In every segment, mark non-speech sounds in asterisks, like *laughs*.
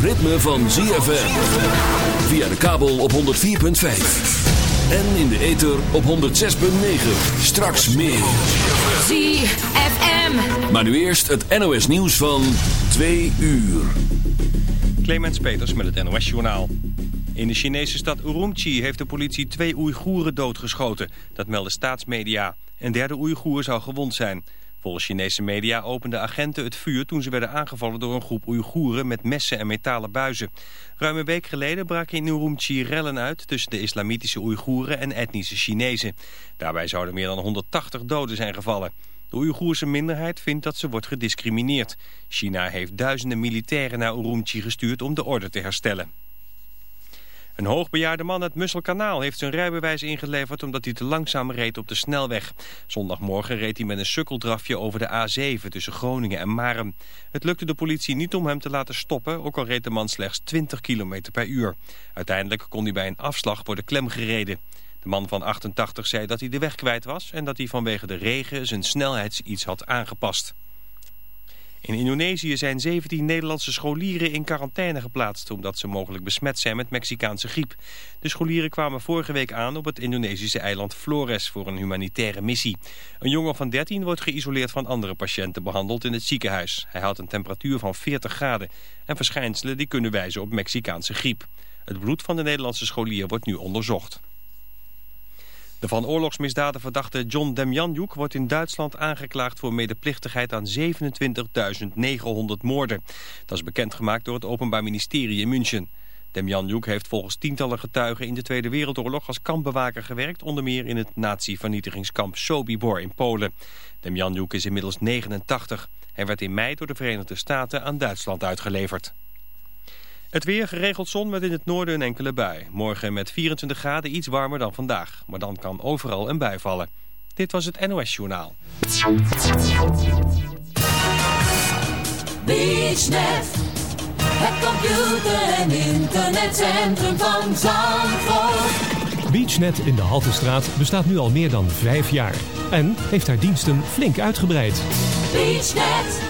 ritme van ZFM. Via de kabel op 104.5. En in de ether op 106.9. Straks meer. ZFM. Maar nu eerst het NOS nieuws van 2 uur. Clemens Peters met het NOS-journaal. In de Chinese stad Urumqi heeft de politie twee Oeigoeren doodgeschoten. Dat melden staatsmedia. Een derde Oeigoer zou gewond zijn. Volgens Chinese media openden agenten het vuur toen ze werden aangevallen door een groep Oeigoeren met messen en metalen buizen. Ruim een week geleden braken in Urumqi rellen uit tussen de islamitische Oeigoeren en etnische Chinezen. Daarbij zouden meer dan 180 doden zijn gevallen. De Oeigoerse minderheid vindt dat ze wordt gediscrimineerd. China heeft duizenden militairen naar Urumqi gestuurd om de orde te herstellen. Een hoogbejaarde man uit Musselkanaal heeft zijn rijbewijs ingeleverd omdat hij te langzaam reed op de snelweg. Zondagmorgen reed hij met een sukkeldrafje over de A7 tussen Groningen en Marem. Het lukte de politie niet om hem te laten stoppen, ook al reed de man slechts 20 km per uur. Uiteindelijk kon hij bij een afslag worden klemgereden. De man van 88 zei dat hij de weg kwijt was en dat hij vanwege de regen zijn snelheidsiets had aangepast. In Indonesië zijn 17 Nederlandse scholieren in quarantaine geplaatst... omdat ze mogelijk besmet zijn met Mexicaanse griep. De scholieren kwamen vorige week aan op het Indonesische eiland Flores... voor een humanitaire missie. Een jongen van 13 wordt geïsoleerd van andere patiënten behandeld in het ziekenhuis. Hij had een temperatuur van 40 graden... en verschijnselen die kunnen wijzen op Mexicaanse griep. Het bloed van de Nederlandse scholier wordt nu onderzocht. De van oorlogsmisdaden verdachte John Demjanjuk wordt in Duitsland aangeklaagd voor medeplichtigheid aan 27.900 moorden. Dat is bekendgemaakt door het Openbaar Ministerie in München. Demjanjuk heeft volgens tientallen getuigen in de Tweede Wereldoorlog als kampbewaker gewerkt, onder meer in het nazi-vernietigingskamp Sobibor in Polen. Demjanjuk is inmiddels 89. Hij werd in mei door de Verenigde Staten aan Duitsland uitgeleverd. Het weer geregeld zon met in het noorden een enkele bui. Morgen met 24 graden iets warmer dan vandaag. Maar dan kan overal een bui vallen. Dit was het NOS Journaal. BeachNet. Het computer- en internetcentrum van Zandvoort. BeachNet in de Haltestraat bestaat nu al meer dan vijf jaar. En heeft haar diensten flink uitgebreid. BeachNet.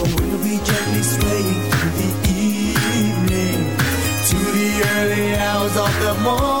More.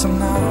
somehow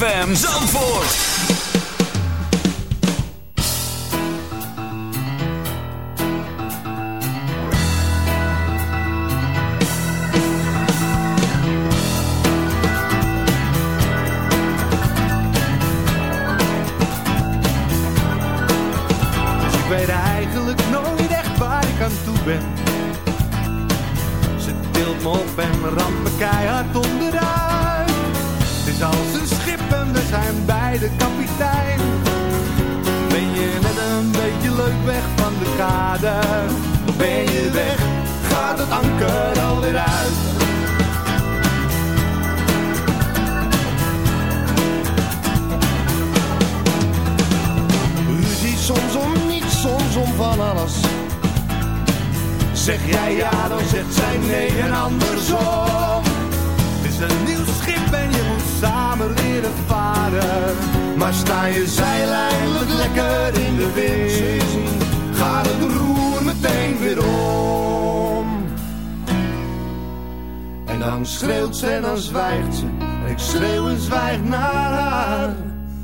ZFM Zandvoort. Soms om niets, soms om van alles. Zeg jij ja, dan zegt zij nee en andersom. Het is een nieuw schip en je moet samen leren varen. Maar sta je zeil lekker in de wind, gaat het roer meteen weer om. En dan schreeuwt ze en dan zwijgt ze, en ik schreeuw en zwijg naar haar.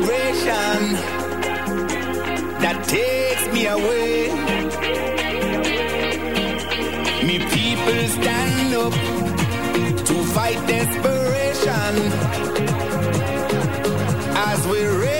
vibration that takes me away. Me people stand up to fight desperation as we raise.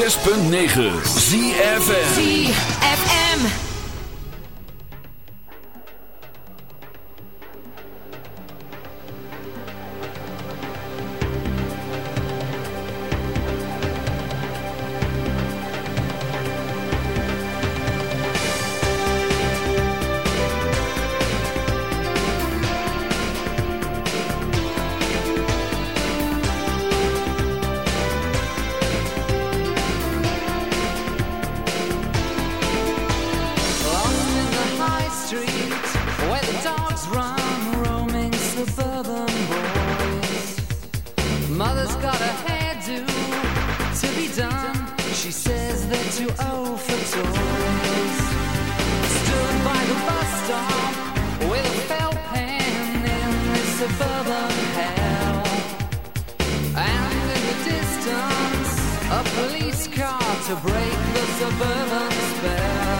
106.9 ZFN to overdose. Stood by the bus stop with a felt pen in the suburban hell. And in the distance, a police car to break the suburban spell.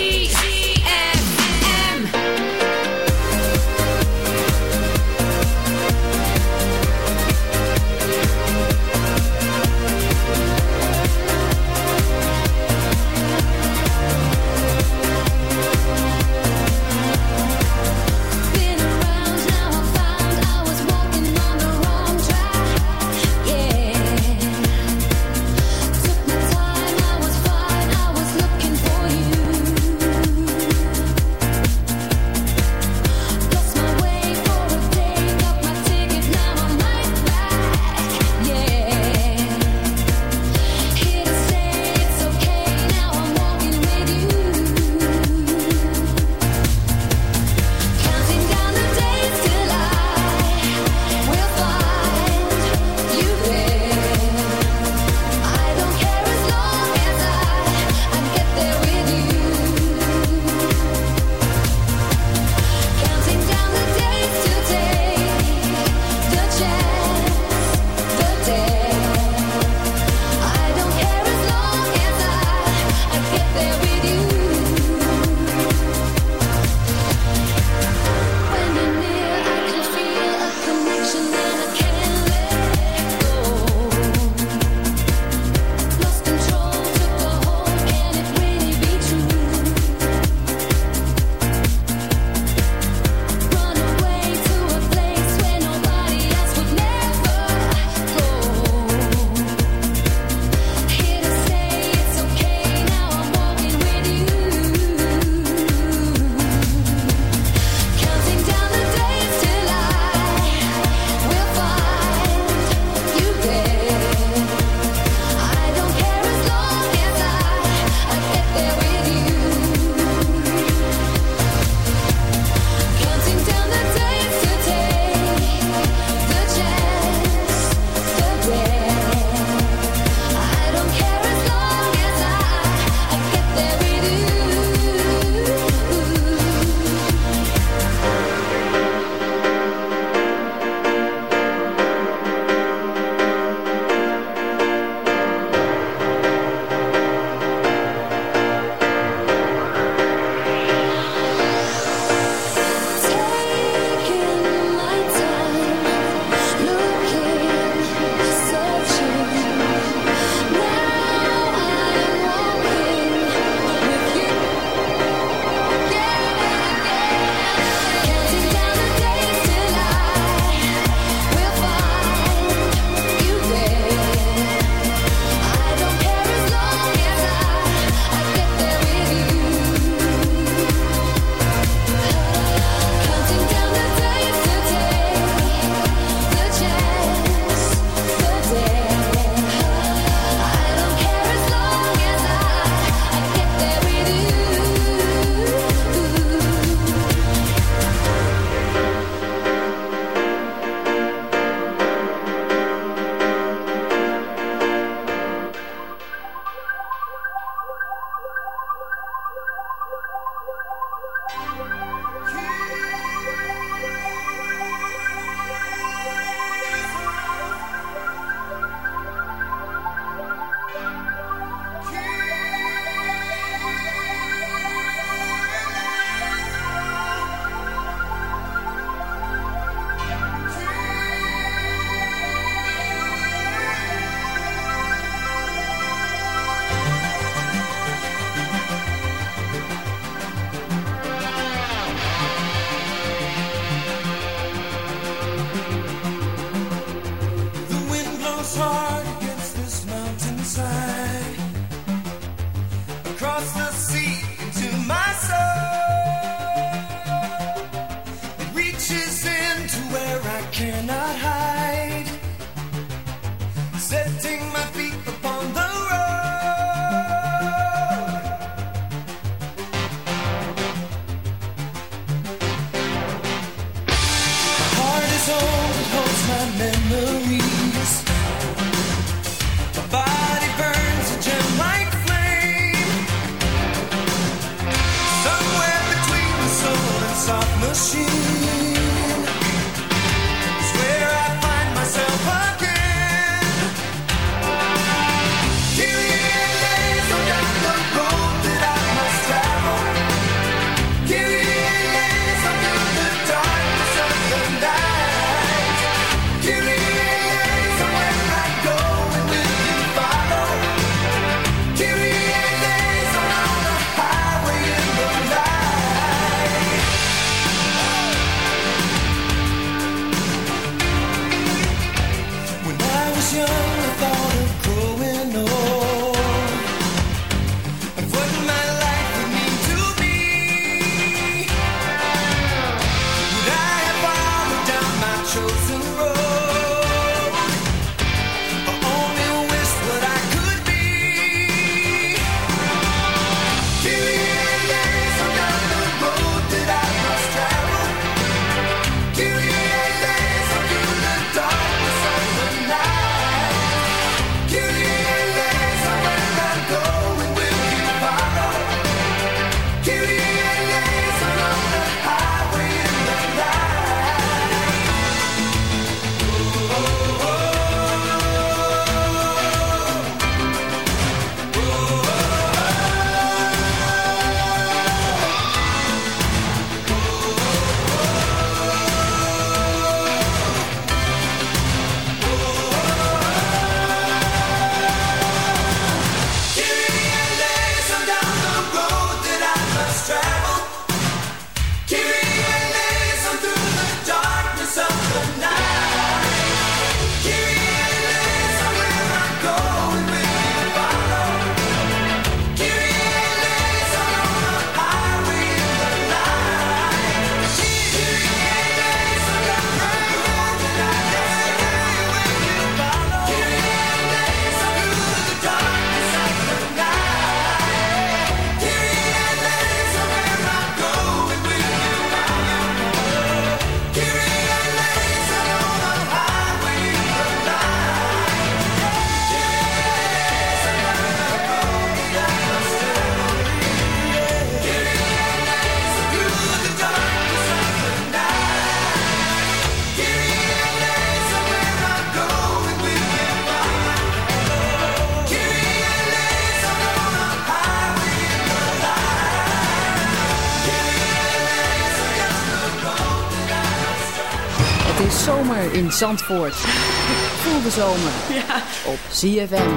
Zandvoort. *laughs* Voel de zomer yeah. op ZFM.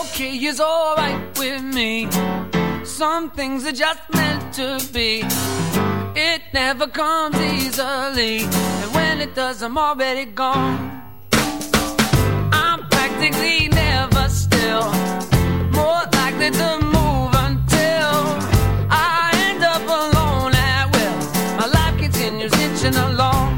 Okay, it's alright with me. Some things are just meant to be. It never comes easily. And when it does, I'm already gone. I'm practically never still. More likely to move until I end up alone at will. My life continues inching along.